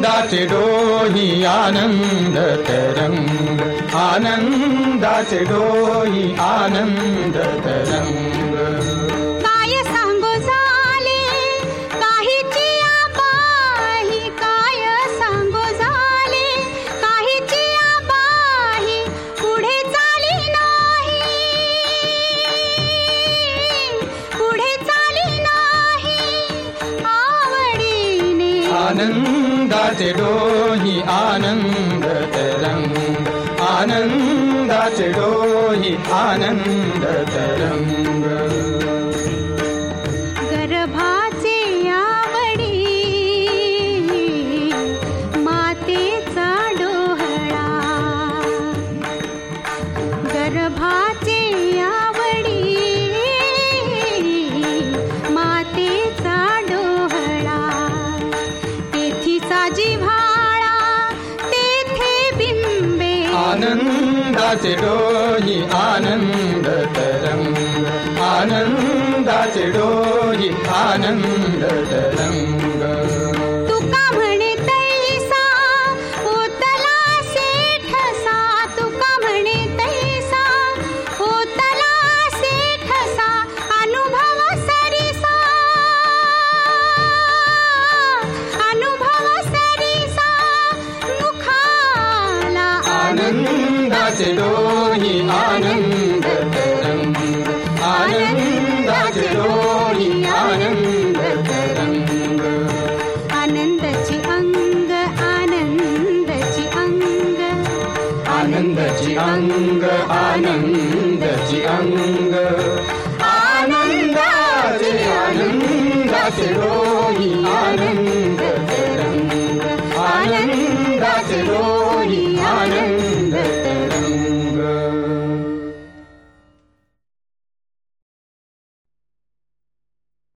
आनन्दाचे डोही आनन्द तरङ्ग आनन्दाचे डोही आनन्द तरङ्ग काय आनन्दाचे डोही आनन्द तरङ्ग आनन्दाचे डोही आनन्द जिव्हाळा तेथे बिंबे. आनन्दाचे डोही आनन्द तरङ्ग आनन्दाचे डोही आनन्द तरङ्ग आनन्दाचे आनन्द तरङ्ग आनन्दाचे डोही आनन्द तरङ्ग आनंदाची अंग आनंदाची अंग आनन्दचि अङ्ग आनन्दचि अङ्ग। आनन्दाचे आनन्दाचे डोही आनन्द